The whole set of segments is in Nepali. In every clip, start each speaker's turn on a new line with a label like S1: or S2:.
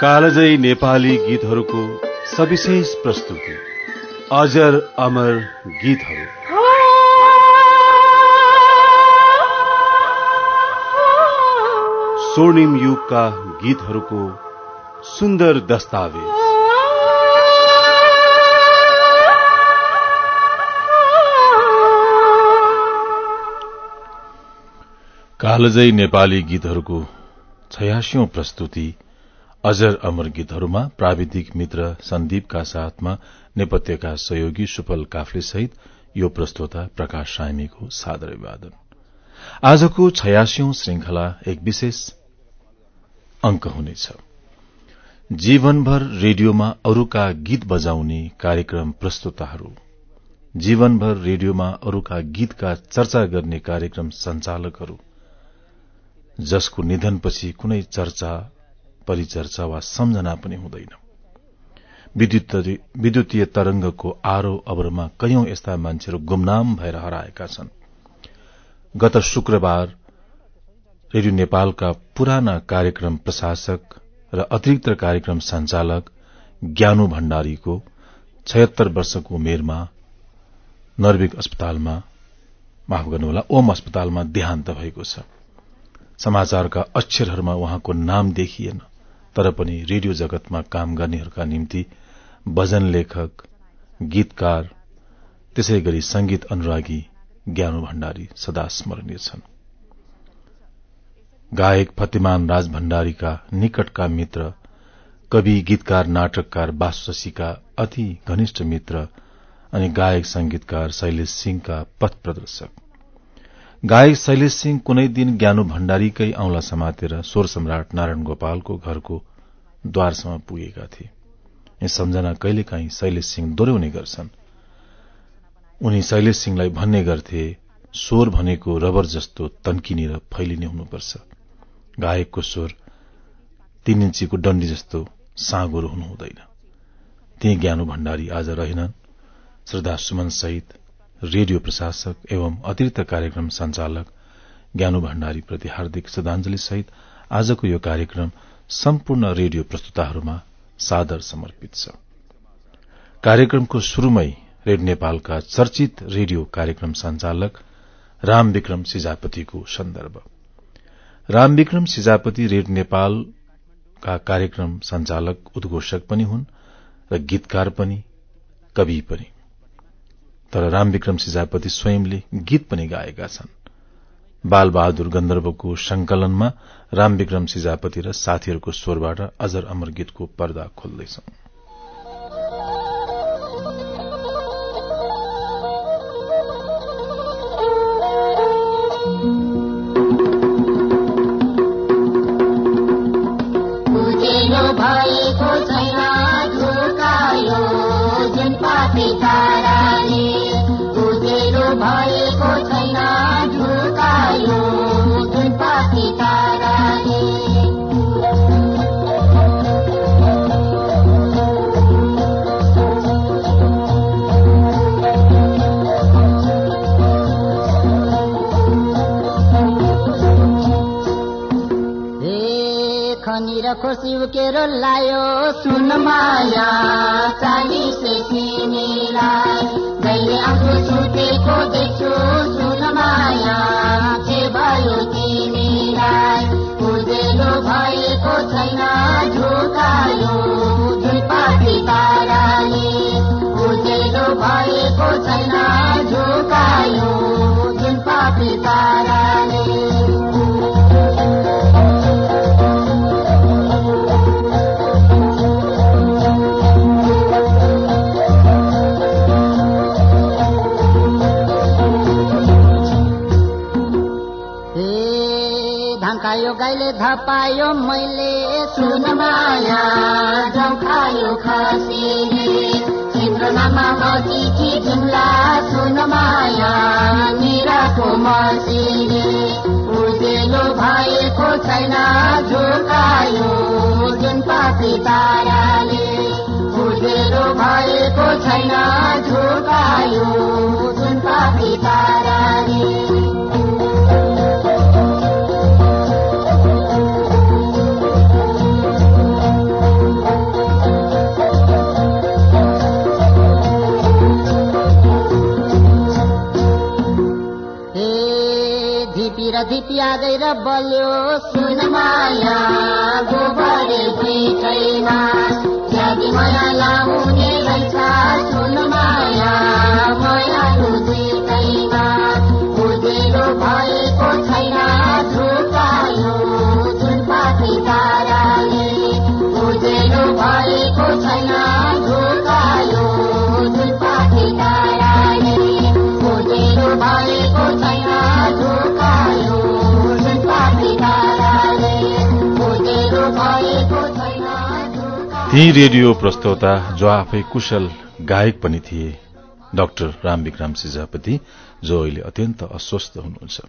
S1: कालजयी नेपाली गीतहरूको सविशेष प्रस्तुति। अजर अमर गीतहरू। स्वर्णिम युगका गीतहरूको सुन्दर दस्तावेज। कालजयी नेपाली गीतहरूको छयासिौं प्रस्तुति अजर अमर गीतहरूमा प्राविधिक मित्र सन्दीपका साथमा नेपथ्यका सहयोगी सुफल काफ्ले सहित यो प्रस्तोता प्रकाश सामीको सादर अभिवादन आजको छयासिौं श्रृंखला एक विशेष अंक हुनेछ। जीवनभर रेडियोमा अरूका गीत बजाउने कार्यक्रम प्रस्तुताहरू जीवनभर रेडियोमा अरूका गीतका चर्चा गर्ने कार्यक्रम संचालकहरू जसको निधनपछि कुनै चर्चा परिचर्चा वा सम्झना पनि हुँदैन। विद्युतीय तरंगको आरो अवरमा कैयौं यस्ता मान्छेहरू गुमनाम भएर हराएका छन्। गत शुक्रबार रेडियो नेपालका पुराना कार्यक्रम प्रशासक र अतिरिक्त कार्यक्रम संचालक ज्ञानु भण्डारीको छयत्तर वर्षको उमेरमा नर्विक अस्पतालमा माफ गर्नुहोला ओम अस्पतालमा देहान्त भएको छ। समाचारका अक्षरहरूमा उहाँको नाम देखिएन। तर पनि रेडियो जगतमा काम गर्नेहरूका निम्ति भजन लेखक गीतकार त्यसै गरी संगीत अनुरागी ज्ञानु भण्डारी सदा स्मरणीय छन्। गायक फतेमान राज भण्डारीका निकटका मित्र कवि गीतकार नाटककार बासुशशीका अति घनिष्ठ मित्र अनि गायक संगीतकार शैलेश सिंहका पथ प्रदर्शक। गायक शैलेश सिंह कुनै दिन ज्ञानु भण्डारीकै औंला समातेर स्वर सम्राट नारायण गोपालको घरको द्वारसम्म पुगेका थिए। यस सम्झना कहिलेकाहीँ शैलेश सिंह दोहोऱ्याउने गर्छन्। उनी शैलेश सिंहलाई भन्ने गर्थे स्वर भनेको रबर जस्तो तन्किने र फैलिने हुनुपर्छ। गायकको स्वर तीन इन्चीको डण्डी जस्तो साँगुरो हुनु हुँदैन। ती ज्ञानु भण्डारी आज रहेनन्। श्रद्धा सुमन सहित रेडियो प्रशासक एवं अतिरिक्त कार्यक्रम संचालक ज्ञानु भण्डारी प्रति हार्दिक श्रद्धांजलि सहित आजको यो कार्यक्रम सम्पूर्ण रेडियो प्रस्तुताहरूमा सादर समर्पित छ। कार्यक्रमको शुरूमै रेड नेपालका चर्चित रेडियो कार्यक्रम संचालक राम विक्रम सिजापतिको सन्दर्भ। राम विक्रम सिजापति रेड नेपालका कार्यक्रम संचालक उद्घोषक पनि हुन् र गीतकार पनि कवि पनि। तर राम विक्रम सिजापति स्वयंले गीत पनि गाएका छन्। बालबहादुर गन्धर्वको संकलनमा राम विक्रम सिजापति र साथीहरूको स्वरबाट अजर अमर गीतको पर्दा खोल्दैछौं।
S2: खनिर खोसी उकेर लायो सुन माया चालिसे तिमीलाई जहिले आफू सुतेको देख्छु सुन धपायो मैले सुन माया झम्कायो खसीले सिन्द्रनामा मचिठी जुम्ला सुन माया निराको मसीले उजेलो भएको छैन झुकायो जुन पापी ताराले। उजेलो भएको छैन झुकायो जुन पापी ताराले। दिपिया गएर बल्यो सुन माया गोबरे यदि माया लाउने
S1: ती रेडियो प्रस्तोता जो आफै कुशल गायक पनि थिए डाक्टर रामविक्रम सिजापति जो अहिले अत्यन्त अस्वस्थ हुनुहुन्छ।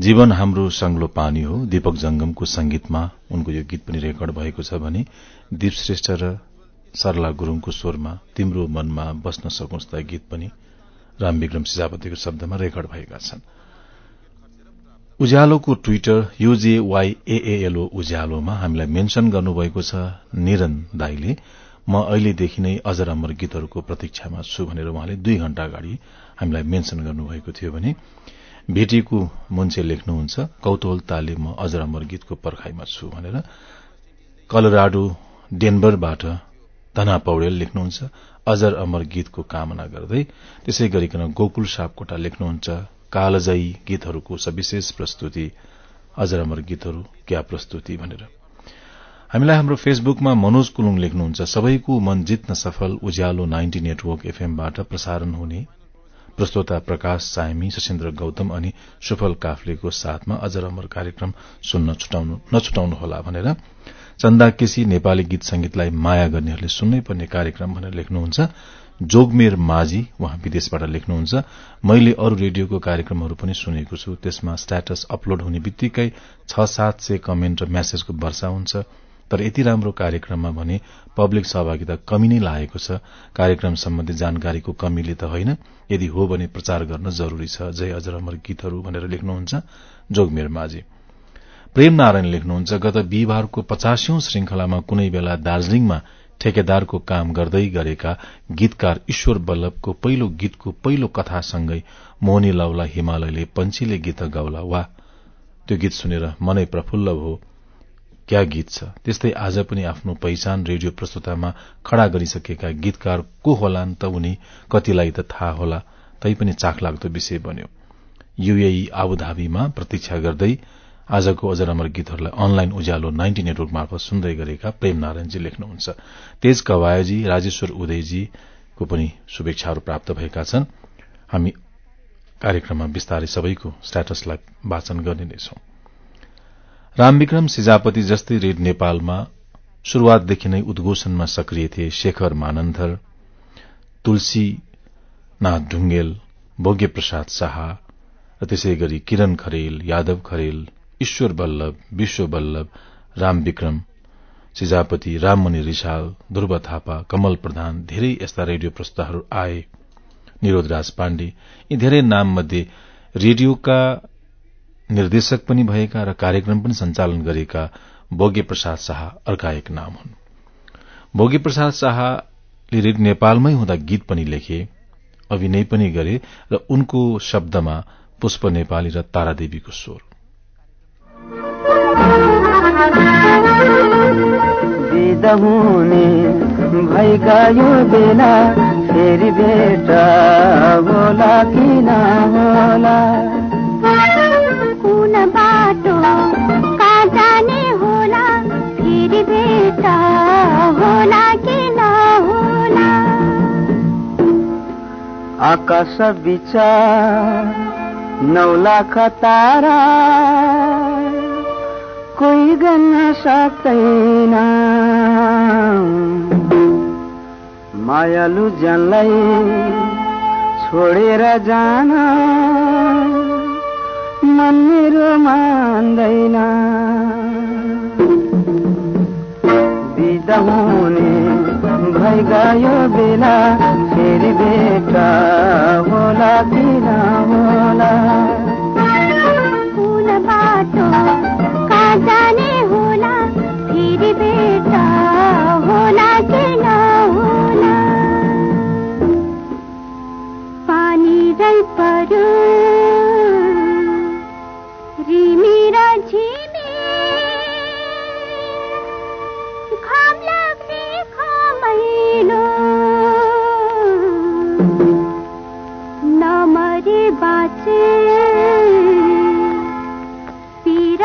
S1: जीवन हाम्रो संग्लो पानी हो। दीपक जंगमको संगीतमा उनको यो गीत पनि रेकर्ड भएको छ भने दीप श्रेष्ठ र सरला गुरूङको स्वरमा तिम्रो मनमा बस्न सकोस् त गीत पनि रामविक्रम सिजापतिको शब्दमा रेकर्ड भएका छन्। उज्यालोको ट्विटर युजेवाईएएलओ उज्यालोमा हामीलाई मेन्शन गर्नुभएको छ निरन दाईले। म अहिलेदेखि नै अजर अमर गीतहरूको प्रतीक्षामा छु भनेर उहाँले दुई घण्टा अगाडि हामीलाई मेन्शन गर्नुभएको थियो भने भेटिएको मुन्छे लेख्नुहुन्छ कौतूहलताले म अजर अमर गीतको पर्खाइमा छु भनेर। कलराडो डेनबरबाट धना पौडेल लेख्नुहुन्छ अजर अमर गीतको कामना गर्दै। त्यसै गरिकन गोकुल सापकोटा लेख्नुहुन्छ कालजयी गीतहरूको सविशेष प्रस्तुति अजर अमर गीतहरू क्या प्रस्तुति भनेर। हामीलाई हाम्रो फेसबुकमा मनोज कुलुङ लेख्नुहुन्छ सबैको मन जित्न सफल उज्यालो नाइन्टी नेटवर्क एफएमबाट प्रसारण हुने प्रस्तोता प्रकाश सायमी सशेन्द्र गौतम अनि सुफल काफ्लेको साथमा अजर अमर कार्यक्रम सुन्न नछुटाउनुहोला भनेर। चन्दा केसी नेपाली गीत संगीतलाई माया गर्नेहरूले सुन्नै पर्ने कार्यक्रम भनेर लेख्नुहुन्छ। जोगमेर माझी उहाँ विदेशबाट लेख्नुहुन्छ। मैले अरू रेडियोको कार्यक्रमहरू पनि सुनेको छु। त्यसमा स्ट्याटस अपलोड हुने बित्तिकै छ सात सय कमेन्ट र म्यासेजको वर्षा हुन्छ। तर यति राम्रो कार्यक्रममा भने पब्लिक सहभागिता कमी नै लागेको छ। कार्यक्रम सम्बन्धी जानकारीको कमीले त होइन। यदि हो भने प्रचार गर्न जरूरी छ। जय अजर अमर गीतहरू भनेर लेख्नुहुन्छ जोगमेर माझी। प्रेम नारायण लेख्नुहुन्छ गत बिहिबारको पचासौं श्रृंखलामा कुनै बेला दार्जीलिङमा ठेकेदारको काम गर्दै गरेका गीतकार ईश्वर बल्लभको पहिलो गीतको पहिलो कथासँगै मोहनी लाउला हिमालयले पंछीले गीत गाउला। वा त्यो गीत सुनेर मनै प्रफुल्ल हो क्या गीत छ? त्यस्तै आज पनि आफ्नो पहिचान रेडियो प्रस्तुतामा खड़ा गरिसकेका गीतकार को होलान् त उनी? कतिलाई त थाहा होला तैपनि चाखलाग्दो विषय बन्यो। युएई आबुधाबीमा प्रतीक्षा गर्दै आजको अजर अमर गीतहरूलाई अनलाइन उज्यालो नाइन्टी नेटवर्क मार्फत सुन्दै गरेका प्रेम नारायणजी लेख्नुहुन्छ। तेज कवायजी राजेश्वर उदयजीको पनि शुभेच्छाहरू प्राप्त भएका छन्। हामी कार्यक्रममा विस्तारै सबैको स्ट्याटसलाई वाचन गर्ने रामविक्रम सिजापति जस्तै रेड नेपालमा शुरूआतदेखि नै उद्घोषणमा सक्रिय थिए शेखर मानन्धर तुलसी नाथ ढुङ्गेल भोग्य प्रसाद शाह र त्यसै गरी किरण खरेल यादव खरेल ईश्वर बल्लभ विश्व बल्लभ रामविक्रम सिजापति राममणि रिसाल ध्रुव थापा कमल प्रधान धेरै यस्ता रेडियो प्रस्तुताहरू आए। निरोध राज पाण्डे यी धेरै नाम मध्ये रेडियोका निर्देशक पनि भएका र कार्यक्रम पनि सञ्चालन गरेका भोगे प्रसाद शाह अर्का एक नाम हुन्। भोगे प्रसाद शाहले रेड नेपालमै हुँदा गीत पनि लेखे अभिनय पनि गरे र उनको शब्दमा पुष्प नेपाली र तारादेवीको स्वर।
S3: भएका यो बेला फेरि भेट होला किन होला
S4: बाटो कहाँ जाने होला फेरि भेट होला कि नहोला?
S3: आकाश विचार नौ लाख तारा। गर्न सक्दैन मायालु जनलाई छोडेर जान मन मेरो मान्दैन बिदा हुने भइ गयो बेला फेरि भेट होला किन होला
S4: बाटो जाने होला फेरि भेट होला किन होला पानी रै पर्यो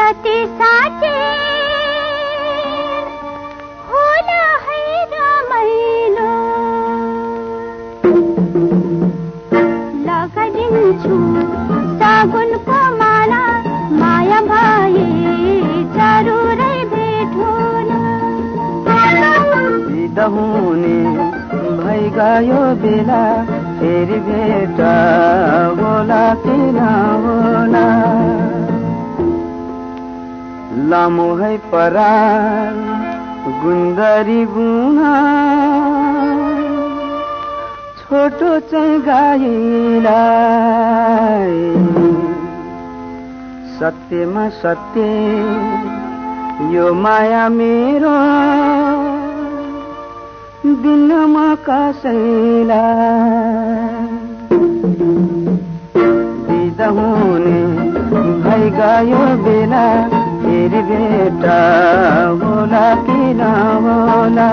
S4: कति साँचे होला है रमाइलो लगाइदिन्छु साबुनको माला माया भए जरुरै भेट हुन
S3: भइ गयो बेला फेरि भेट होला कि नहोला लामो है परार गुन्दरी गुना छोटो चाहिँ गाईलाई सत्यमा सत्य यो माया मेरो। दिनमा कसैलाई बिदा हुने भइ गयो बेला। फेरि भेट होला कि नहोला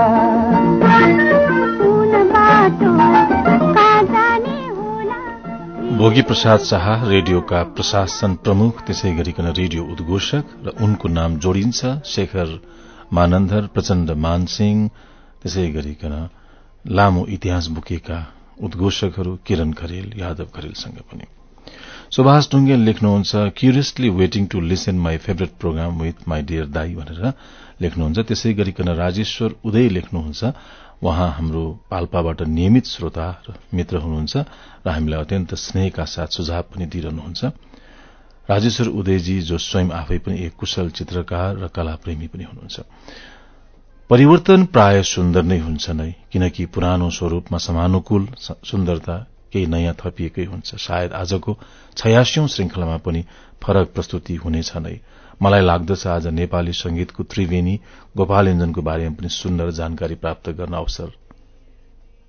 S4: बाटो
S1: भोगी प्रसाद शाह रेडियोका प्रशासन प्रमुख त्यसै गरिकन रेडियो उद्घोषक र उनको नाम जोडिन्छ शेखर मानन्धर प्रचण्ड मानसिंह त्यसै गरिकन लामो इतिहास बोकेका उद्घोषकहरू किरण खरेल यादव खरेलसँग पनि। सुभाष ढुङ्गेल लेख्नुहुन्छ curiously waiting to listen my favourite programme with my dear दाई भनेर लेख्नुहुन्छ। त्यसै गरिकन राजेश्वर उदय लेख्नुहुन्छ। उहाँ हाम्रो पाल्पाबाट नियमित श्रोता र मित्र हुनुहुन्छ र हामीलाई अत्यन्त स्नेहका साथ सुझाव पनि दिइरहनुहुन्छ। राजेश्वर उदयजी जो स्वयं आफै पनि एक कुशल चित्रकार र कलाप्रेमी पनि हुनुहुन्छ। परिवर्तन प्राय सुन्दर नै हुन्छ नै किनकि पुरानो स्वरूपमा समानुकूल सुन्दरता केही नयाँ थपिएकै हुन्छ। सायद आजको छयासिौं श्रृंखलामा पनि फरक प्रस्तुति हुनेछ नै मलाई लाग्दछ आज नेपाली संगीतको त्रिवेणी गोपालञ्जनको बारेमा पनि सुन्दर जानकारी प्राप्त गर्न अवसर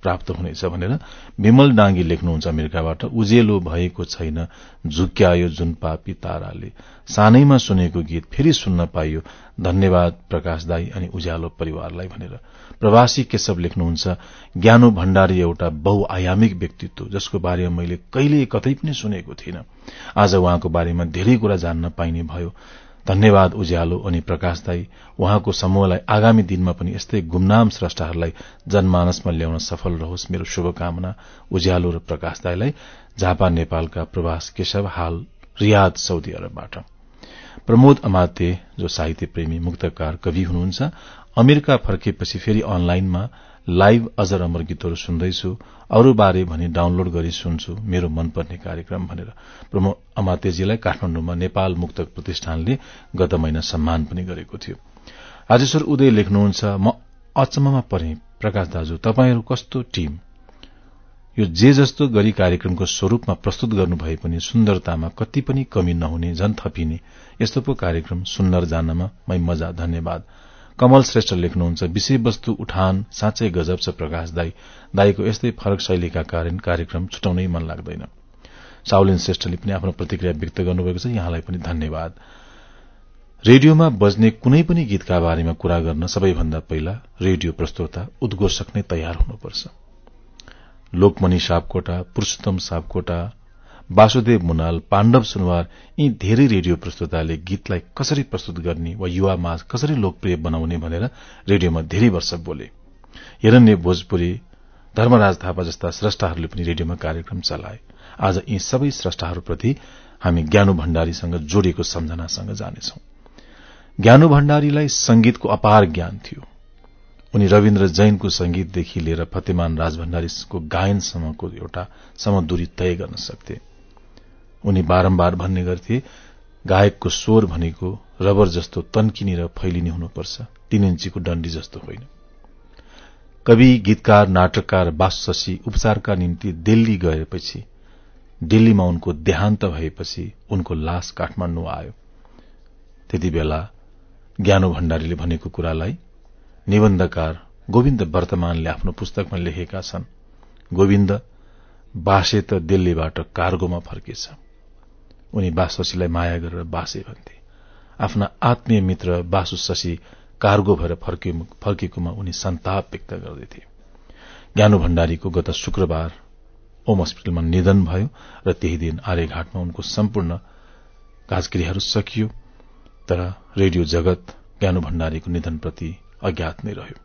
S1: प्राप्त हुनेछ भनेर विमल डाँगी लेख्नुहुन्छ अमेरिकाबाट। उजेलो भएको छैन। झुक्यायो जुन पापी ताराले। सानैमा सुनेको गीत फेरि सुन्न पाइयो। धन्यवाद प्रकाश दाई अनि उज्यालो परिवारलाई भनेर। प्रवासी केशव लेख्नुहुन्छ ज्ञानो भण्डारी एउटा बहुआयामिक व्यक्तित्व जसको बारेमा मैले कहिले कतै पनि सुनेको थिइनँ। आज उहाँको बारेमा धेरै कुरा जान्न पाइने भयो। धन्यवाद उज्यालो अनि प्रकाश दाई। उहाँको समूहलाई आगामी दिनमा पनि यस्तै गुमनाम स्रष्टाहरूलाई जनमानसमा ल्याउन सफल रहोस् मेरो शुभकामना। उज्यालो र प्रकाश दाईलाई झापा नेपालका प्रवास केशव हाल रियाद सौदी अरबबाट। प्रमोद अमात्य जो साहित्य प्रेमी मुक्तकार कवि हुनुहुन्छ अमेरिका फर्केपछि फेरि अनलाइनमा लाइभ अजर अमर गीतहरू सुन्दैछु। अरू बारे भनी डाउनलोड गरी सुन्छु। मेरो मनपर्ने कार्यक्रम भनेर। प्रमोद अमात्यजीलाई काठमाडौँमा नेपाल मुक्तक प्रतिष्ठानले गत महिना सम्मान पनि गरेको थियो। राजेश्वर उदय लेख्नुहुन्छ म अचम्ममा परे। प्रकाश दाजु तपाईँहरू कस्तो टीम? यो जे जस्तो गरी कार्यक्रमको स्वरूपमा प्रस्तुत गर्नु भए पनि सुन्दरतामा कति पनि कमी नहुने झन थपिने यस्तो पो कार्यक्रम सुन्दर जानमा मै मजा धन्यवाद। कमल श्रेष्ठ लेख्नुहुन्छ विषयवस्तु उठान साँच्चै गजब छ प्रकाश दाई। दाईको यस्तै फरक शैलीका कारण कार्यक्रम छुटाउनै मन लाग्दैन। साउलिन श्रेष्ठले पनि आफ्नो प्रतिक्रिया व्यक्त गर्नुभएको छ। यहाँलाई पनि धन्यवाद। रेडियोमा बज्ने कुनै पनि गीतका बारेमा कुरा गर्न सबैभन्दा पहिला रेडियो प्रस्तोता उद्घोषक नै तयार हुनुपर्छ। लोकमणि सापकोटा पुरूषोत्तम सापकोटा वासुदेव मुनाल पाण्डव सुनवार यी धेरै रेडियो प्रस्तुताले गीतलाई कसरी प्रस्तुत गर्ने वा युवा माझ कसरी लोकप्रिय बनाउने भनेर रेडियोमा धेरै वर्ष बोले। हिरण्य भोजपुरी धर्मराज थापा जस्ता श्रष्टाहरूले पनि रेडियोमा कार्यक्रम चलाए। आज यी सबै श्रष्टाहरूप्रति हामी ज्ञानु भण्डारीसँग जोडिएको सम्झनासँग जानेछौ। ज्ञानु भण्डारीलाई संगीतको अपार ज्ञान थियो। उनी रविन्द्र जैनको संगीतदेखि लिएर फतेमान राज भण्डारीको गायनसम्मको एउटा समदूरी तय गर्न सक्थे। उनी बारम्बार भन्ने गर्थे गायकको स्वर भनेको रबर जस्तो तन्किने र फैलिने हुनुपर्छ तीन इन्चीको डण्डी जस्तो होइन कवि गीतकार नाटककार बासुशशी उपचारका निम्ति दिल्ली गएपछि दिल्लीमा उनको देहान्त भएपछि उनको लास काठमाण्डु आयो। त्यति बेला ज्ञानो भण्डारीले भनेको कुरालाई निबन्धकार गोविन्द वर्तमानले आफ्नो पुस्तकमा लेखेका छन्। गोविन्द बासे त दिल्लीबाट कार्गोमा फर्केछ। उनी बासुशशीलाई माया गरेर बासे भन्थे। आफ्ना आत्मीय मित्र बासु शशी कार्गो भएर फर्केकोमा उनी सन्ताप व्यक्त गर्दैथे। ज्ञानु भण्डारीको गत शुक्रबार ओम हस्पिटलमा निधन भयो र त्यही दिन आर्यघाटमा उनको सम्पूर्ण काजक्रियाहरू सकियो तर रेडियो जगत ज्ञानु भण्डारीको निधनप्रति अज्ञात नै रह्यो।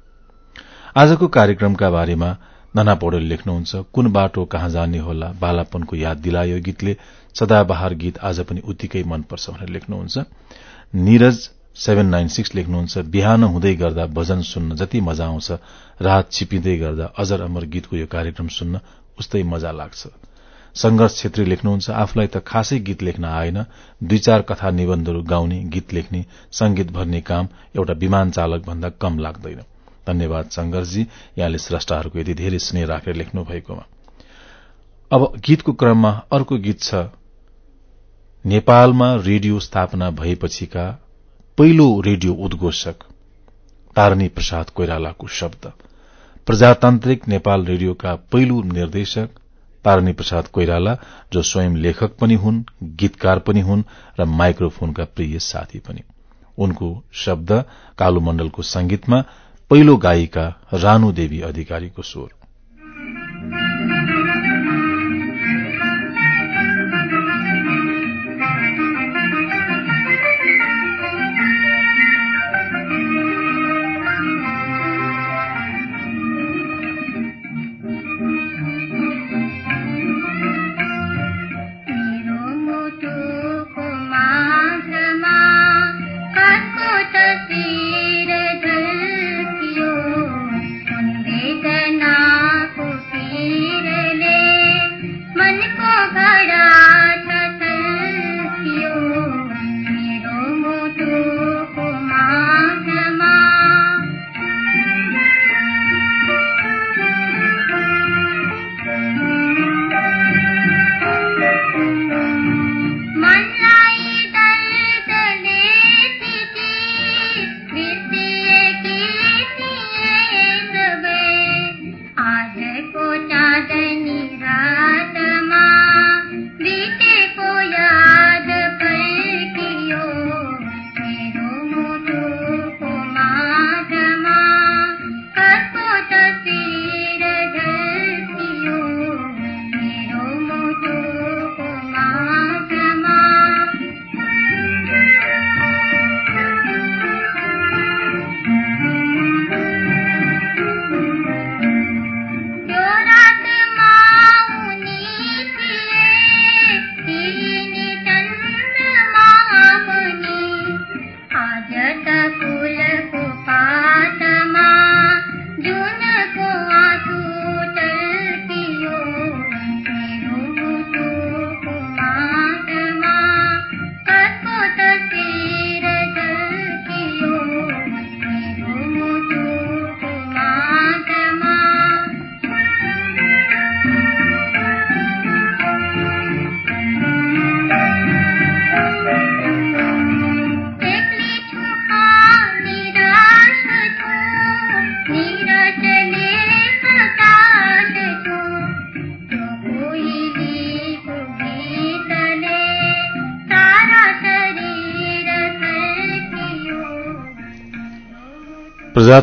S1: आजको कार्यक्रमका बारेमा नाना पौडेल लेख्नुहुन्छ कुन बाटो कहाँ जाने होला? बालापनको याद दिलायो गीतले। सदाबहार गीत आज पनि उत्तिकै मनपर्छ भनेर लेख्नुहुन्छ। निरज सेभेन नाइन सिक्स लेख्नुहुन्छ बिहान हुँदै गर्दा भजन सुन्न जति मजा आउँछ रात छिपिँदै गर्दा अजर अमर गीतको यो कार्यक्रम सुन्न उस्तै मजा लाग्छ। संघर्ष छेत्री लेख्नुहुन्छ आफूलाई त खासै गीत लेख्न आएन। दुई चार कथा निबन्धहरू गाउने गीत लेख्ने संगीत भर्ने काम एउटा विमान चालक भन्दा कम लाग्दैन। धन्यवाद संघर्षजी यहाँले श्रष्टाहरूको यति धेरै स्नेह राखेर लेख्नु भएकोमा अब गीतको क्रममा अर्को गीत छ। नेपालमा रेडियो स्थापना भएपछिका पहिलो रेडियो उद्घोषक तारणी प्रसाद कोइरालाको शब्द। प्रजातान्त्रिक नेपाल रेडियोका पहिलो निर्देशक तारणी प्रसाद कोइराला जो स्वयं लेखक पनि हुन् गीतकार पनि हुन् र माइक्रोफोनका प्रिय साथी पनि। उनको शब्द कालो मण्डलको संगीतमा पहिलो गायिका रानु देवी अधिकारीको स्वर।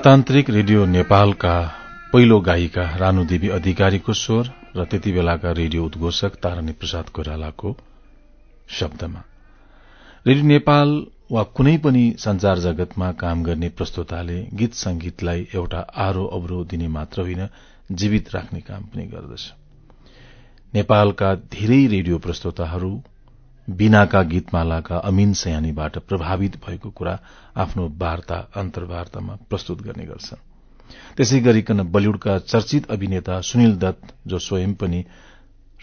S1: प्रजातान्त्रिक रेडियो नेपालका पहिलो गायिका रानु देवी अधिकारीको स्वर र त्यति बेलाका रेडियो उद्घोषक तारानी प्रसाद कोइरालाको शब्दमा। रेडियो नेपाल वा कुनै पनि संचार जगतमा काम गर्ने प्रस्तोताले गीत संगीतलाई एउटा आरो अवरो दिने मात्र होइन जीवित राख्ने काम पनि गर्दछ। नेपालका धेरै रेडियो प्रस्तोताहरू बिनाका गीतमालाका अमीन सयानीबाट प्रभावित भएको कुरा आफ्नो वार्ता अन्तर्वार्तामा प्रस्तुत गर्ने गर्छन् त्यसै गरिकन बलिउडका चर्चित अभिनेता सुनिल दत्त जो स्वयं पनि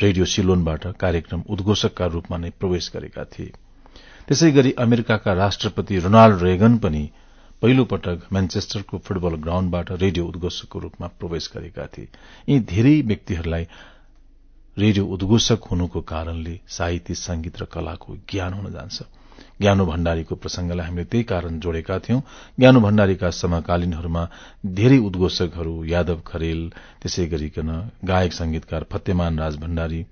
S1: रेडियो सिलोनबाट कार्यक्रम उद्घोषकका रूपमा नै प्रवेश गरेका थिए। त्यसै गरी अमेरिकाका राष्ट्रपति रोनाल्ड रेगन पनि पहिलो पटक म्यान्चेस्टरको फुटबल ग्राउण्डबाट रेडियो उद्घोषकको रूपमा प्रवेश गरेका थिए। यी धेरै व्यक्तिहरूलाई रेडियो उद्घोषक हुनुको कारणले साहित्य संगीत र कलाको ज्ञान हुन जान्छ। ज्ञानु भण्डारीको प्रसंगलाई हामीले त्यही कारण जोडेका थियौं। ज्ञानु भण्डारीका समकालीनहरूमा धेरै उद्घोषकहरू यादव खरेल त्यसै गरिकन गायक संगीतकार फतेमान राज भण्डारी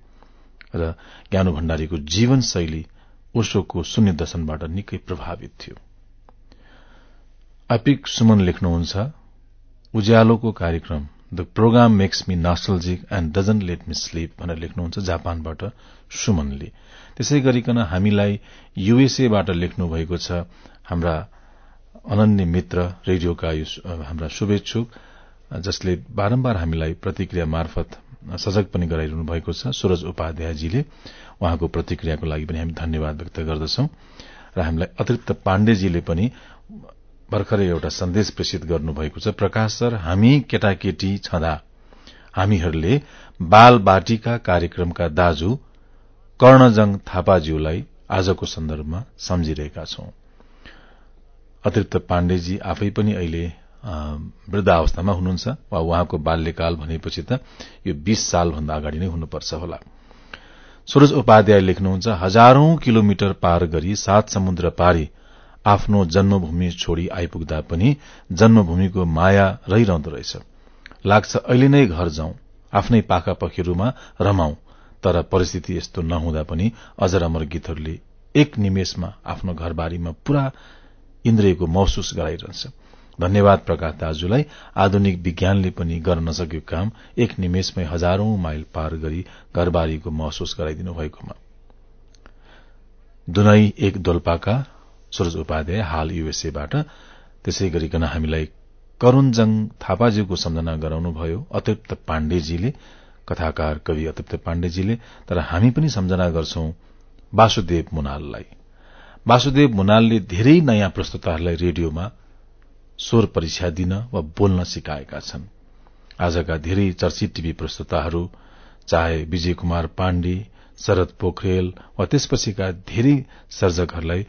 S1: र ज्ञानु भण्डारीको जीवन शैली ओशोको शून्य दशनबाट निकै प्रभावित थियो। अपिक सुमन लेख्नुहुन्छ उज्यालोको कार्यक्रम। The programme makes me nostalgic and doesn't let me sleep भनेर लेख्नुहुन्छ जापानबाट सुमनले त्यसै गरिकन हामीलाई युएसएबाट लेख्नु भएको छ हाम्रा अनन्य मित्र रेडियोका हाम्रा शुभेच्छुक जसले बारम्बार हामीलाई प्रतिक्रिया मार्फत सजग पनि गराइरहनु भएको छ सूरज उपाध्यायजीले। उहाँको प्रतिक्रियाको लागि पनि हामी धन्यवाद व्यक्त गर्दछौं। र हामीलाई अतिरिक्त पाण्डेजीले पनि भर्खरै एउटा सन्देश प्रेषित गर्नुभएको छ प्रकाश सर हामी केटाकेटी छँदा हामीहरूले बाल बाटिका कार्यक्रमका दाजु कर्णजङ थापाज्यूलाई आजको सन्दर्भमा सम्झिरहेका छौं। अतिरिक्त पाण्डेजी आफै पनि अहिले वृद्ध अवस्थामा हुनुहुन्छ वा उहाँको बाल्यकाल भनेपछि त यो बीस सालभन्दा अगाडि नै हुनुपर्छ होला। सूरज उपाध्याय लेख्नुहुन्छ हजारौं किलोमिटर पार गरी सात समुद्र पारी आफ्नो जन्मभूमि छोडी आइपुग्दा पनि जन्मभूमिको माया रहिरहँदो रहेछ। लाग्छ अहिले नै घर जाउँ आफ्नै पाखा पखेरूमा रमाऊ तर परिस्थिति यस्तो नहुँदा पनि अजर अमर गीतहरूले एक निमेषमा आफ्नो घरबारीमा पूरा इन्द्रियको महसुस गराइरहन्छ। धन्यवाद प्रकाश दाजुलाई। आधुनिक विज्ञानले पनि गर्न नसकेको काम। एक निमेषमै हजारौं माइल पार गरी घरबारीको महसुस गराइदिनु भएकोमा। दुनै एक दोल्पाका सूरज उपाध्याय हाल युएसएबाट। त्यसै गरिकन हामीलाई करूणजङ थापाज्यूको सम्झना गराउनुभयो। अतिरिक्त पाण्डेजीले कथाकार कवि अतिरिक्त पाण्डेजीले तर हामी पनि सम्झना गर्छौं वासुदेव मुनाललाई। वासुदेव मुनालले धेरै नयाँ प्रस्तुताहरूलाई रेडियोमा स्वर परीक्षा दिन वा बोल्न सिकाएका छन्। आजका धेरै चर्चित टीभी प्रस्तुताहरू चाहे विजय कुमार पाण्डे शरद पोखरेल वा त्यसपछिका धेरै सर्जकहरूलाई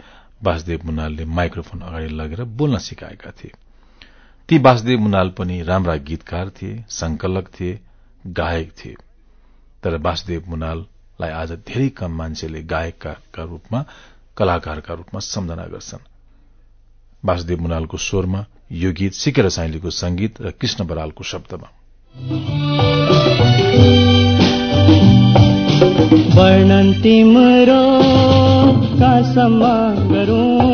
S1: वासुदेव मुनालले माइक्रोफोन अगाडि लगेर बोल्न सिकाएका थिए। ती वासुदेव मुनाल पनि राम्रा गीतकार थिए संकलक थिए गायक थिए। तर वासुदेव मुनाललाई आज धेरै कम मान्छेले गायकका रूपमा कलाकारका रूपमा सम्झना गर्छन्। वासुदेव मुनालको स्वरमा यो गीत सिकेर साइलीको संगीत र कृष्ण बरालको शब्दमा।
S3: वर्णन तिम्रो कहाँसम्म गरौँ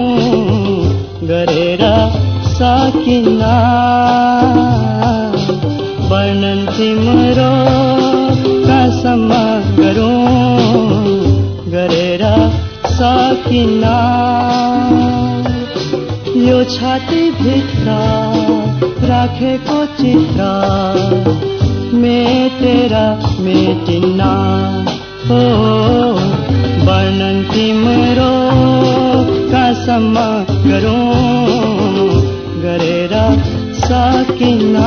S3: गरेर सकिन्न वर्णन तिम्रो कहाँसम्म गरौँ गरेर सकिन्न यो छातीभित्र राखेको चित्र मेटेर मेटिन्न हो वर्णन तिम्रो कहाँसम्म गरौँ गरेर सकिन्न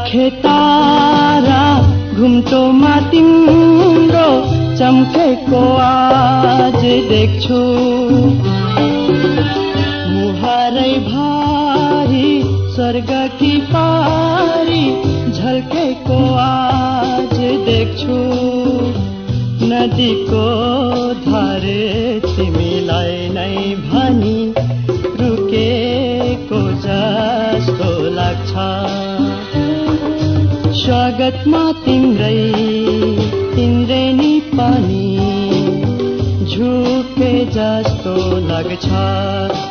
S3: लाखे तारा घुम्टोमा तिम्रो चम्केको आज देख्छु। मुहारै भारी स्वर्ग कि पारी झल्केको आज देख्छु। नदीको स्वागतमा तिम्रै तिम्रै नि पानी झुके जस्तो लाग्छ।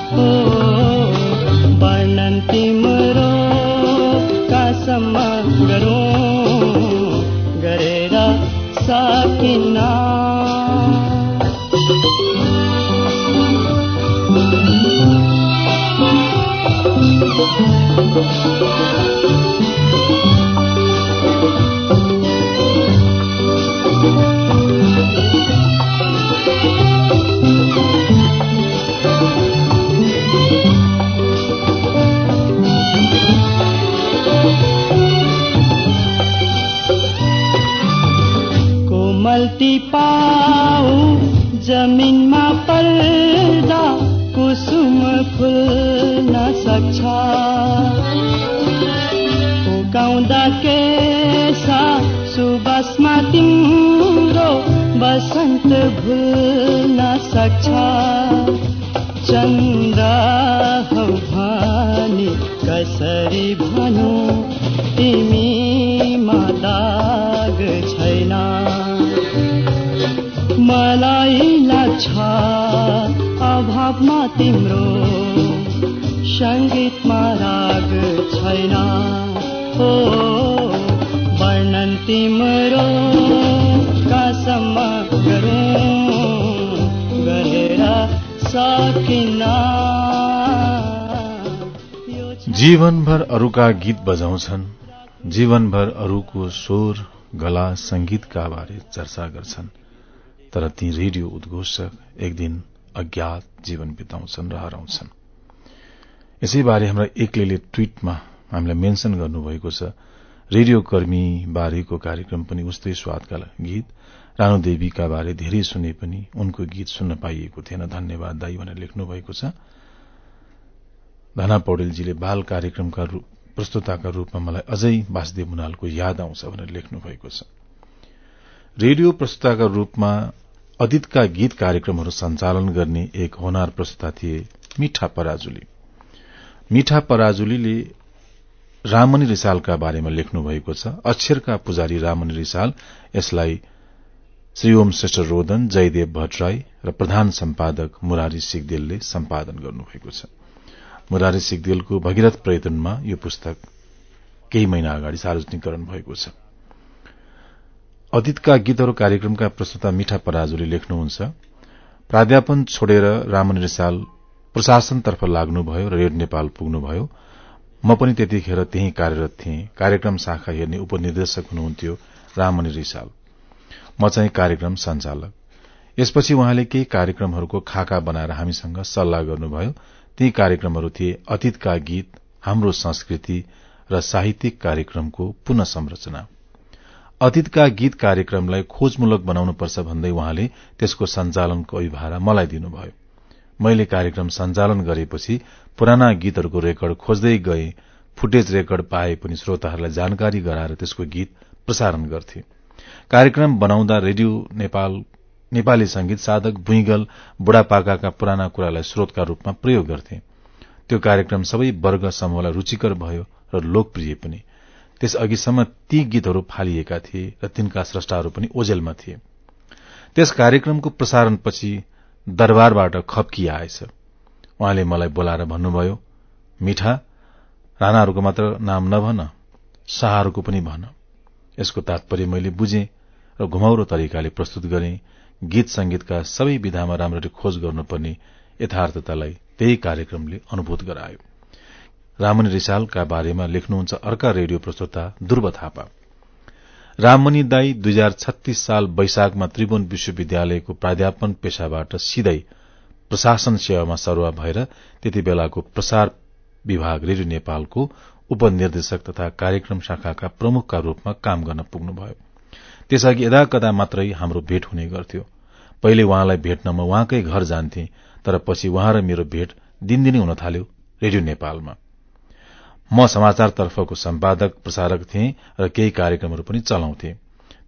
S1: अरूका गीत बजाउँछन् जीवनभर अरूको स्वर गला संगीतका बारे चर्चा गर्छन् तर ती रेडियो उद्घोषक एक दिन अज्ञात जीवन बिताउँछन् र हराउँछन्। यसैबारे हाम्रा एक्लैले ट्वीटमा हामीलाई मेन्सन गर्नुभएको छ रेडियो कर्मी बारेको कार्यक्रम पनि उस्तै स्वादका गीत रानु देवीका बारे धेरै सुने पनि उनको गीत सुन्न पाइएको थिएन। धन्यवाद दाई भनेर लेख्नु भएको छ। धना पौडेलजीले बाल कार्यक्रमका प्रस्तुताका रूपमा मलाई अझै वासुदेव मुनालको याद आउँछ भनेर लेख्नु भएको छ। रेडियो प्रस्तुताका रूपमा अतीतका गीत कार्यक्रमहरू सञ्चालन गर्ने एक होनार प्रस्तुता थिए मिठा पराजुली। मिठा पराजुलीले रामनी रिसालका बारेमा लेख्नु भएको छ। अक्षरका पुजारी रामनी रिसाल यसलाई श्री ओम श्रेष्ठ रोदन जयदेव भट्टराई र प्रधान सम्पादक मुरारी सिगदेलले सम्पादन गर्नुभएको छ। मुरारी सिगदेलको भगीरथ प्रयत्नमा यो पुस्तक केही महिना अगाडि सार्वजनिकरण भएको छ। अतीतका गीतहरू कार्यक्रमका प्रस्तुता मिठा पराजुले लेख्नुहुन्छ। प्राध्यापन छोडेर रामन रिसाल प्रशासनतर्फ लाग्नुभयो र रेड नेपाल पुग्नुभयो। म पनि त्यतिखेर त्यही कार्यरत थिएँ। कार्यक्रम शाखा हेर्ने उपनिर्देशक हुनुहुन्थ्यो रामनी रिसाल म चाहिँ कार्यक्रम संचालक यसपछि उहाँले केही कार्यक्रमहरूको खाका बनाएर हामीसँग सल्लाह गर्नुभयो। ती कार्यक्रमहरू थिए अतीतका गीत हाम्रो संस्कृति र साहित्यिक कार्यक्रमको पुनः संरचना अतीतका गीत कार्यक्रमलाई खोजमूलक बनाउनुपर्छ भन्दै उहाँले त्यसको सञ्चालनको अभिभार मलाई दिनुभयो। मैले कार्यक्रम सञ्चालन गरेपछि पुराना गीतहरूको रेकर्ड खोज्दै गए फुटेज रेकर्ड पाए पनि श्रोताहरूलाई जानकारी गराएर त्यसको गीत प्रसारण गर्थे। कार्यक्रम बनाउँदा रेडियो नेपाल नेपाली संगीत साधक भुइगल बुढापाकाका पुराना कुरालाई स्रोतका रूपमा प्रयोग गर्थे। त्यो कार्यक्रम सबै वर्ग समूहलाई रूचिकर भयो र लोकप्रिय पनि। त्यसअघिसम्म ती गीतहरू फालिएका थिए र तिनका स्रष्टाहरू पनि ओझेलमा थिए। त्यस कार्यक्रमको प्रसारणपछि दरबारबाट खप्की आएछ। उहाँले मलाई बोलाएर भन्नुभयो मिठा राणाहरूको मात्र नाम नभन शाहहरूको पनि भन। यसको तात्पर्य मैले बुझेँ र घुमाउरो तरिकाले प्रस्तुत गरे। गीत संगीतका सबै विधामा राम्ररी खोज गर्नुपर्ने यथार्थतालाई त्यही कार्यक्रमले अनुभूत गरायो। रामनी रिसालका बारेमा लेख्नुहुन्छ अर्का रेडियो प्रस्तुता ध्रुव थापा। राममणि दाई दुई हजार छत्तीस साल वैशाखमा त्रिभुवन विश्वविद्यालयको प्राध्यापन पेशाबाट सिधै प्रशासन सेवामा सरूवा भएर त्यति बेलाको प्रसार विभाग रेडियो नेपालको उपनिर्देशक तथा कार्यक्रम शाखाका प्रमुखका रूपमा काम गर्न पुग्नुभयो। त्यसअघि यदा कदा मात्रै हाम्रो भेट हुने गर्थ्यो। पहिले उहाँलाई भेट्न म उहाँकै घर जान्थे तर पछि उहाँ र मेरो भेट दिनदिनै हुन थाल्यो रेडियो नेपालमा। म समाचारतर्फको सम्पादक प्रसारक थिएँ र केही कार्यक्रमहरू पनि चलाउँथे।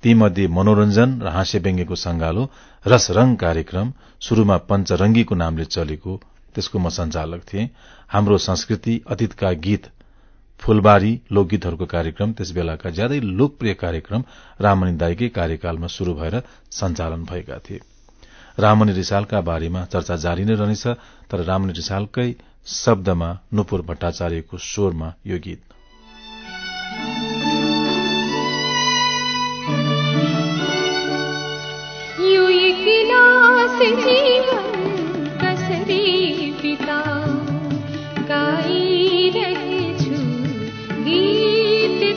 S1: तीमध्ये मनोरञ्जन र हाँस्य व्यङ्ग्यको संगालो रसरंग कार्यक्रम शुरूमा पञ्चरंगीको नामले चलेको त्यसको म संचालक थिएँ। हाम्रो संस्कृति अतीतका गीत फूलबारी लोकगीतहरूको कार्यक्रम त्यस बेलाका ज्यादै लोकप्रिय कार्यक्रम रामणी दाईकै कार्यकालमा शुरू भएर सञ्चालन भएका थिए। रामणी रिसालका बारेमा चर्चा जारी नै रहनेछ तर रामणी रिसालकै शब्दमा नुपुर भट्टाचार्यको स्वरमा यो गीत।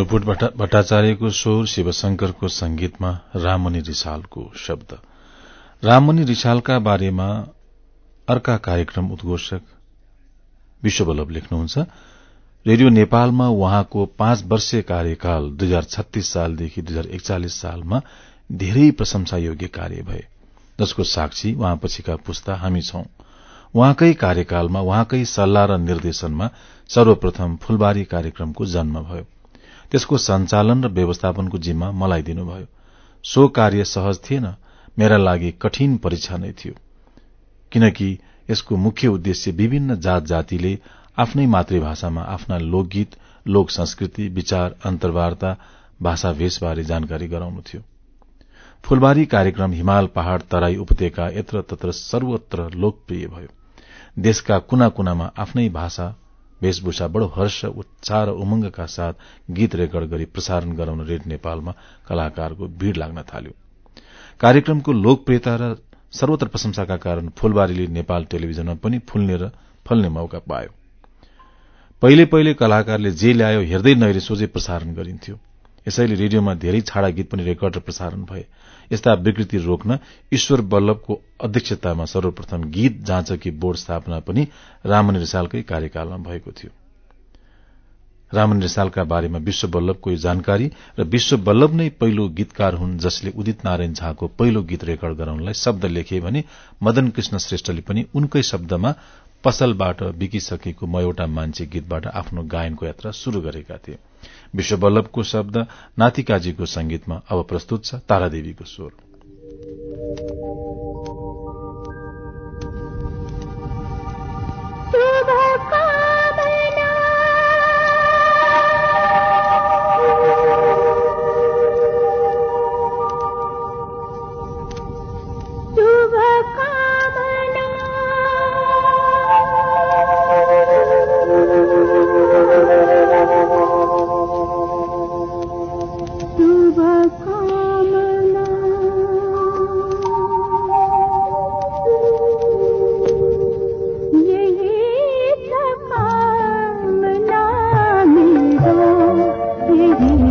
S1: नुपुट भट्टा- भट्टाचार्यको स्वर शिवशंकरको संगीतमा रामनी रिसालको शब्द। रामनी रिसालका बारेमा अर्का कार्यक्रम उद्घोषक विश्ववल्लभ लेख्नुहुन्छ। रेडियो नेपालमा उहाँको पाँच वर्षीय कार्यकाल दुई हजार छत्तीस सालदेखि दुई हजार एकचालिस सालमा धेरै प्रशंसायोग्य कार्य भए। जसको साक्षी उहाँपछिका पुस्ता हामी छौं। उहाँकै कार्यकालमा उहाँकै सल्लाह र निर्देशनमा सर्वप्रथम फूलबारी कार्यक्रमको जन्म भयो। त्यसको सञ्चालन र व्यवस्थापनको जिम्मा मलाई दिनुभयो। सो कार्य सहज थिएन मेरा लागि कठिन परीक्षा नै थियो। किनकि यसको मुख्य उद्देश्य विभिन्न जात जातिले आफ्नै मातृभाषामा आफ्ना लोकगीत लोक संस्कृति विचार अन्तर्वार्ता भाषा भेषबारे जानकारी गराउनु थियो। फूलबारी कार्यक्रम हिमाल पहाड़ तराई उपत्यका यत्र तत्र सर्वत्र लोकप्रिय भयो। देशका कुना कुनामा आफ्नै भाषा वेशभूषा बडो हर्ष उत्साह र उमंगका साथ गीत रेकर्ड गरी प्रसारण गराउन रेड नेपालमा कलाकारको भीड़ लाग्न थाल्यो। कार्यक्रमको लोकप्रियता र सर्वत्र प्रशंसाका कारण फूलबारीले नेपाल टेलिभिजनमा पनि फुल्ने र फल्ने मौका पायो। पहिले पहिले कलाकारले जे ल्यायो हेर्दै नहेरी सोझै प्रसारण गरिन्थ्यो। यसैले रेडियोमा धेरै छाडा गीत पनि रेकर्ड र प्रसारण भए। यस्ता विकृति रोक्न ईश्वर बल्लभको अध्यक्षतामा सर्वप्रथम गीत जाँचकी बोर्ड स्थापना पनि रामन रिसालकै कार्यकालमा भएको थियो। रामन रिसालका बारेमा विश्व बल्लभको यो जानकारी र विश्व बल्लभ नै पहिलो गीतकार हुन् जसले उदित नारायण झाको पहिलो गीत रेकर्ड गराउनलाई शब्द लेखे भने मदन कृष्ण श्रेष्ठले पनि उनकै शब्दमा पसलबाट बिकिसकेको म एउटा मान्छे गीतबाट आफ्नो गायनको यात्रा शुरू गरेका थिए। विश्व बल्लभको शब्द नातिकाजीको संगीतमा अब प्रस्तुत छ तारादेवीको स्वर।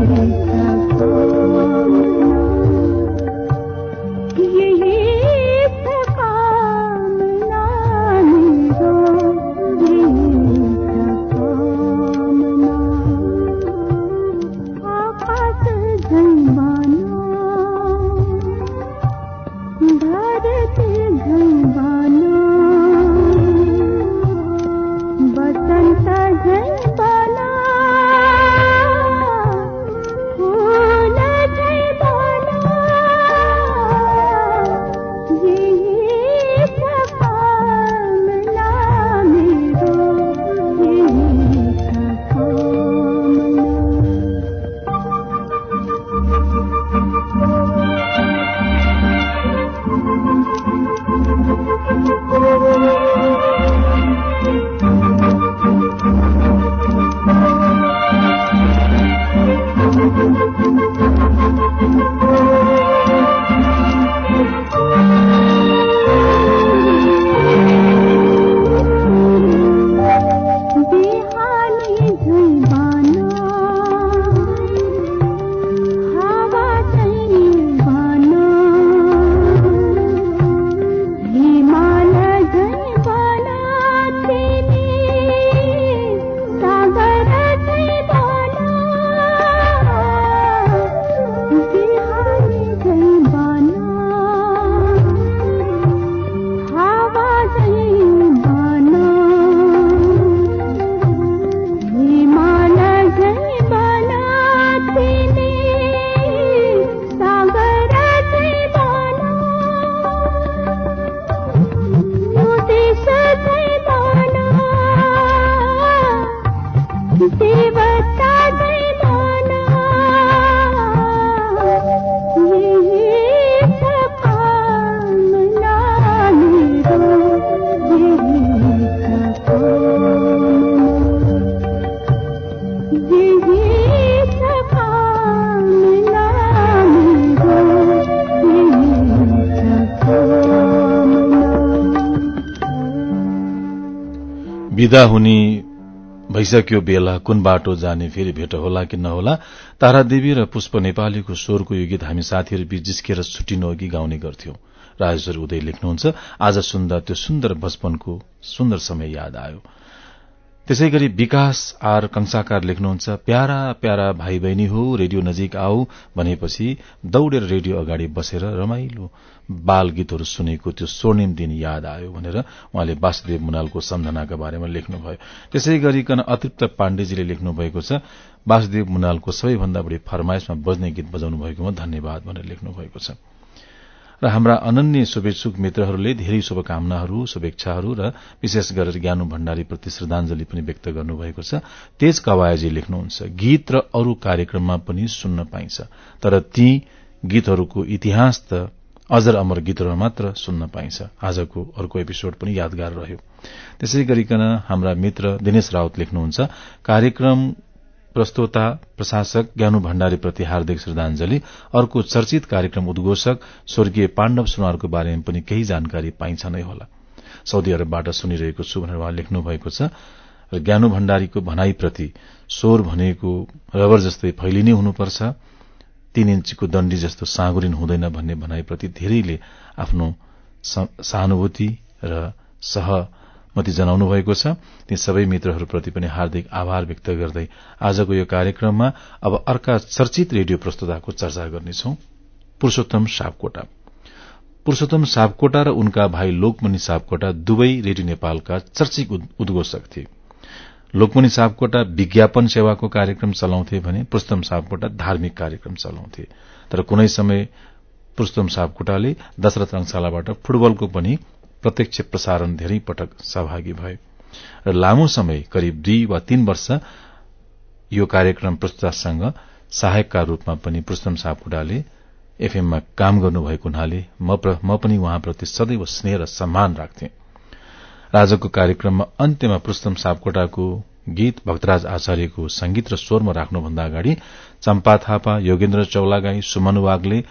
S4: mm-hmm.
S1: विदा हुने भइसक्यो बेला कुन बाटो जाने फेरि भेट होला कि नहोला तारादेवी र पुष्प नेपालीको स्वरको यो गीत हामी साथीहरू बीच जिस्केर छुट्टिनु अघि गाउने गर्थ्यौं। राजेश्वर उदय लेख्नुहुन्छ आज सुन्दा त्यो सुन्दर बचपनको सुन्दर समय याद आयो। त्यसै गरी विकास आर कंसाकार लेख्नुहुन्छ प्यारा प्यारा भाइ बहिनी हो रेडियो नजिक आऊ भनेपछि दौडेर रेडियो अगाडि बसेर रमाइलो बाल गीतहरू सुनेको त्यो स्वर्णिम दिन याद आयो भनेर उहाँले वासुदेव मुनालको सम्झनाका बारेमा लेख्नुभयो। त्यसै गरिकन अतृप्त पाण्डेजीले लेख्नु भएको छ वासुदेव मुनालको सबैभन्दा बढ़ी फरमाइशमा बज्ने गीत बजाउनु भएकोमा धन्यवाद भनेर लेख्नु भएको छ। र हाम्रा अनन्य शुभेच्छुक मित्रहरूले धेरै शुभकामनाहरू शुभेच्छाहरू र विशेष गरेर ज्ञानु भण्डारीप्रति श्रद्धांजलि पनि व्यक्त गर्नुभएको छ। तेज कवायजी लेख्नुहुन्छ गीत र अरू कार्यक्रममा पनि सुन्न पाइन्छ तर ती गीतहरूको इतिहास त अजर अमर गीतहरूमा मात्र सुन्न पाइन्छ। आजको अर्को एपिसोड पनि यादगार रह्यो। त्यसै गरिकन हाम्रा मित्र दिनेश राउत लेख्नुहुन्छ कार्यक्रम प्रस्तोता प्रशासक ज्ञानु भण्डारीप्रति हार्दिक श्रद्धांजलि अर्को चर्चित कार्यक्रम उद्घोषक स्वर्गीय पाण्डव सुनारको बारेमा पनि केही जानकारी पाइन्छ नै होला। साउदी अरबबाट सुनिरहेको छु भनेर उहाँ लेख्नु भएको छ र ज्ञानु भण्डारीको भनाईप्रति स्वर भनेको रबर जस्तै फैलिने हुनुपर्छ तीन इन्चीको दण्डी जस्तो साँगुरिन हुँदैन भन्ने भनाईप्रति धेरैले आफ्नो सहानुभूति र सह मती जनाउनु भएको छ। ती सबै मित्रहरूप्रति पनि हार्दिक आभार व्यक्त गर्दै आजको यो कार्यक्रममा अब अर्का चर्चित रेडियो प्रस्तुताको चर्चा गर्नेछौ। पुरूषोत्तम सापकोटा। पुरूषोत्तम सापकोटा र उनका भाइ लोकमणि सापकोटा दुवै रेडियो नेपालका चर्चित उद्घोषक थिए। लोकमणि सापकोटा विज्ञापन सेवाको कार्यक्रम चलाउँथे भने पुरूषोत्तम सापकोटा धार्मिक कार्यक्रम चलाउँथे। तर कुनै समय पुरूषोत्तम सापकोटाले दशरथ रंगशालाबाट फुटबलको पनि प्रत्यक्ष प्रसारण धेरै पटक सहभागी भए र लामो समय करिब दुई वा तीन वर्ष यो कार्यक्रम प्रस्तुतासँग सहायकका रूपमा पनि पुरूषोत्तम सापकोटाले एफएममा काम गर्नुभएको हुनाले म पनि उहाँप्रति सदैव स्नेह र सम्मान राख्थे। आजको कार्यक्रममा अन्त्यमा पुरूषोत्तम सापकोटाको गीत भक्तराज आचार्यको संगीत र स्वरमा राख्नुभन्दा अगाडि चम्पा थापा योगेन्द्र चौलागाई सुमन वाग्ले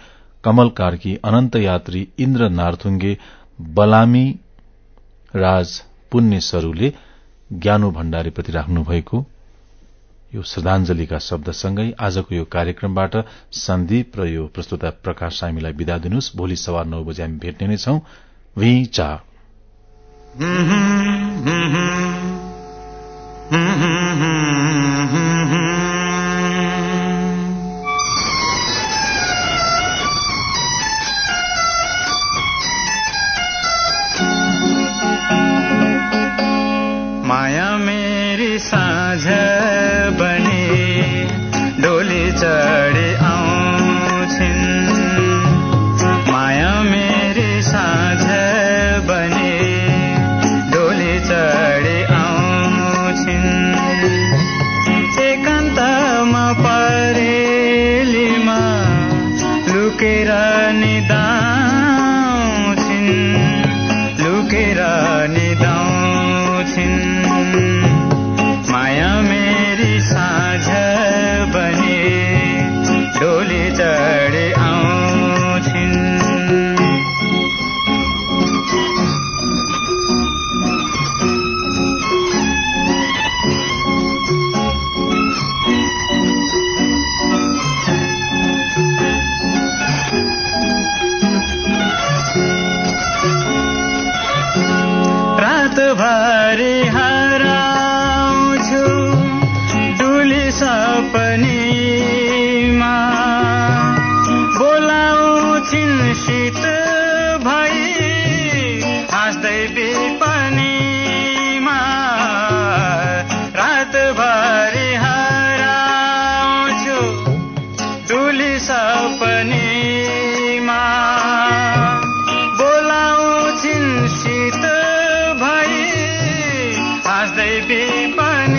S1: कमल कार्की अनन्त यात्री इन्द्र नार्थुङ्गे बलामी राज पुण्य सरूले ज्ञानु भण्डारीप्रति राख्नुभएको यो श्रद्धांजलिका शब्दसँगै आजको यो कार्यक्रमबाट सन्दीप र यो प्रस्तुता प्रकाश सामीलाई विदा दिनुहोस्। भोलि सवा नौ बजे हामी भेट्ने नै छौं।
S5: माझ बने डोली चढ जैबी बन